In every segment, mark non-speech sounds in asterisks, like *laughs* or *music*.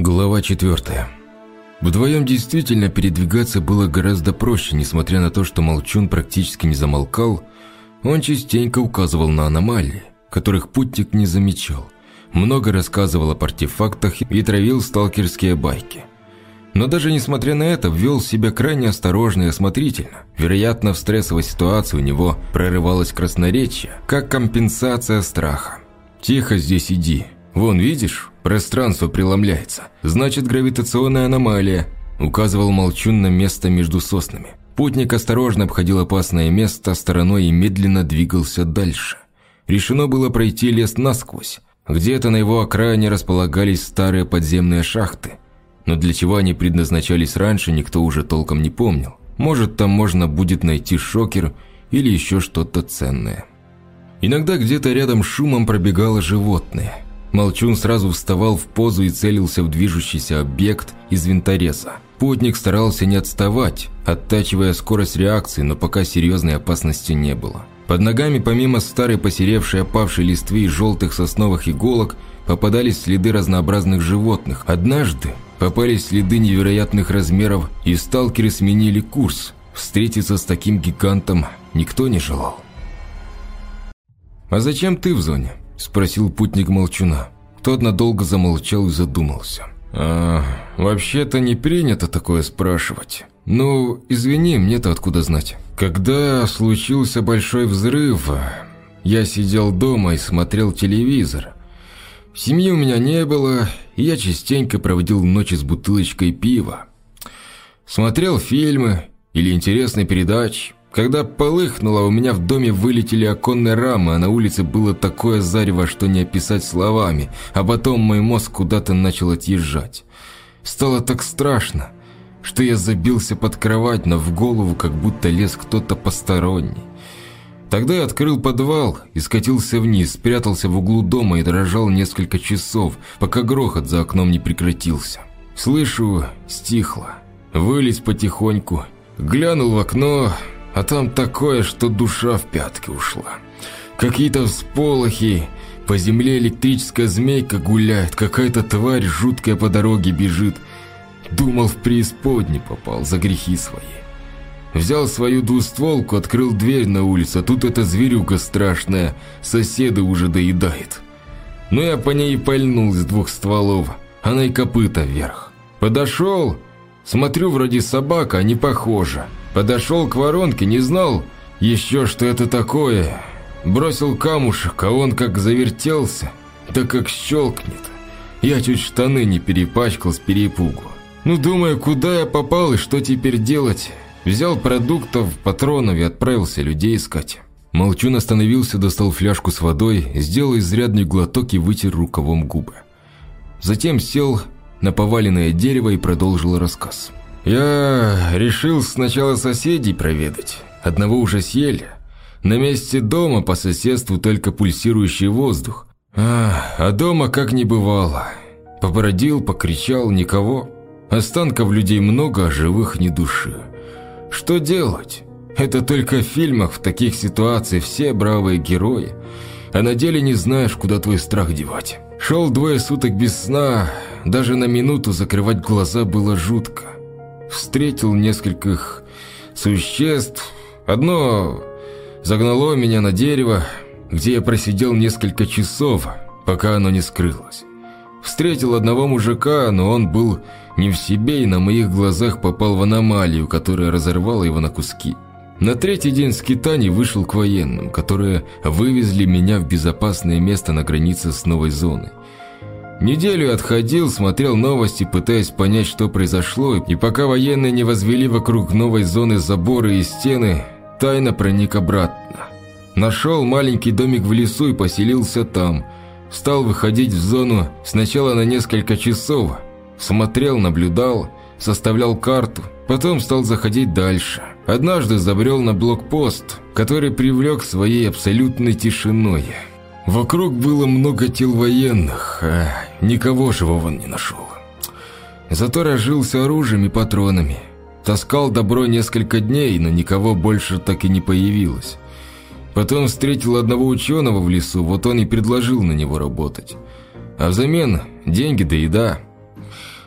Глава 4. Вдвоем действительно передвигаться было гораздо проще, несмотря на то, что Молчун практически не замолкал, он частенько указывал на аномалии, которых путник не замечал, много рассказывал об артефактах и травил сталкерские байки. Но даже несмотря на это, вел себя крайне осторожно и осмотрительно. Вероятно, в стрессовой ситуации у него прорывалось красноречие, как компенсация страха. «Тихо здесь иди. Вон, видишь, Пространство преломляется. Значит, гравитационная аномалия. Указывал Молчун на место между соснами. Путник осторожно обходил опасное место стороной и медленно двигался дальше. Решено было пройти лес насквозь. Где-то на его окраине располагались старые подземные шахты. Но для чего они предназначались раньше, никто уже толком не помнил. Может, там можно будет найти шокер или еще что-то ценное. Иногда где-то рядом шумом пробегало животное – Молчун сразу вставал в позу и целился в движущийся объект из винтореза. Путник старался не отставать, оттачивая скорость реакции, но пока серьезной опасности не было. Под ногами помимо старой посеревшей опавшей листвы и желтых сосновых иголок попадались следы разнообразных животных. Однажды попались следы невероятных размеров, и сталкеры сменили курс. Встретиться с таким гигантом никто не желал. «А зачем ты в зоне?» – спросил путник молчуна. Тот надолго замолчал и задумался. «А, вообще-то не принято такое спрашивать. Ну, извини, мне-то откуда знать. Когда случился большой взрыв, я сидел дома и смотрел телевизор. Семьи у меня не было, и я частенько проводил ночи с бутылочкой пива. Смотрел фильмы или интересные передачи. Когда полыхнуло, у меня в доме вылетели оконные рамы, а на улице было такое зарево, что не описать словами, а потом мой мозг куда-то начал отъезжать. Стало так страшно, что я забился под кровать, но в голову как будто лез кто-то посторонний. Тогда я открыл подвал и скатился вниз, спрятался в углу дома и дрожал несколько часов, пока грохот за окном не прекратился. Слышу, стихло. Вылез потихоньку, глянул в окно, а там такое, что душа в пятки ушла. Какие-то всполохи, по земле электрическая змейка гуляет, какая-то тварь жуткая по дороге бежит. Думал, в преисподней попал за грехи свои. Взял свою двустволку, открыл дверь на улицу, а тут эта зверюга страшная, соседа уже доедает. Ну я по ней пальнул из двух стволов, она и копыта вверх. Подошел, смотрю, вроде собака, а не похожа. Подошел к воронке, не знал еще, что это такое. Бросил камушек, а он как завертелся, да как щелкнет. Я чуть штаны не перепачкал с перепугу. Ну, думаю, куда я попал и что теперь делать? Взял продуктов, патронов и отправился людей искать. Молчун остановился, достал фляжку с водой, сделал изрядный глоток и вытер рукавом губы. Затем сел на поваленное дерево и продолжил рассказ. Я решил сначала соседей проведать. Одного уже съели. На месте дома по соседству только пульсирующий воздух. А, а дома как не бывало. Побродил, покричал, никого. Останков людей много, а живых ни души. Что делать? Это только в фильмах в таких ситуациях все бравые герои. А на деле не знаешь, куда твой страх девать. Шел двое суток без сна, даже на минуту закрывать глаза было жутко встретил нескольких существ. Одно загнало меня на дерево, где я просидел несколько часов, пока оно не скрылось. Встретил одного мужика, но он был не в себе и на моих глазах попал в аномалию, которая разорвала его на куски. На третий день скитаний вышел к военным, которые вывезли меня в безопасное место на границе с новой зоной. Неделю отходил, смотрел новости, пытаясь понять, что произошло, и пока военные не возвели вокруг новой зоны заборы и стены, тайно проник обратно. Нашел маленький домик в лесу и поселился там. Стал выходить в зону сначала на несколько часов, смотрел, наблюдал, составлял карту, потом стал заходить дальше. Однажды забрел на блокпост, который привлек своей абсолютной тишиной – Вокруг было много тел военных, а никого живого не нашел. Зато разжился оружием и патронами. Таскал добро несколько дней, но никого больше так и не появилось. Потом встретил одного ученого в лесу, вот он и предложил на него работать. А взамен деньги да еда.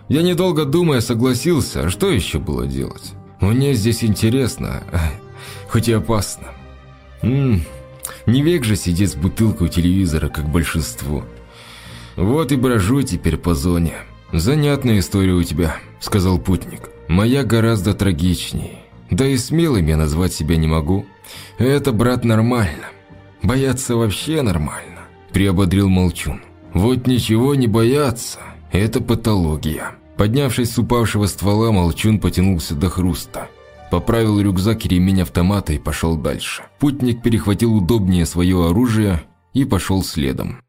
Я недолго думая согласился, а что еще было делать? Мне здесь интересно, *laughs* хоть и опасно. Ммм, не век же сидеть с бутылкой у телевизора, как большинство. Вот и брожу теперь по зоне. Занятная история у тебя, сказал путник. Моя гораздо трагичнее. Да и смелым я назвать себя не могу. Это, брат, нормально. Бояться вообще нормально, приободрил Молчун. Вот ничего не бояться, это патология. Поднявшись с упавшего ствола, Молчун потянулся до хруста. Поправил рюкзак и ремень автомата и пошел дальше. Путник перехватил удобнее свое оружие и пошел следом.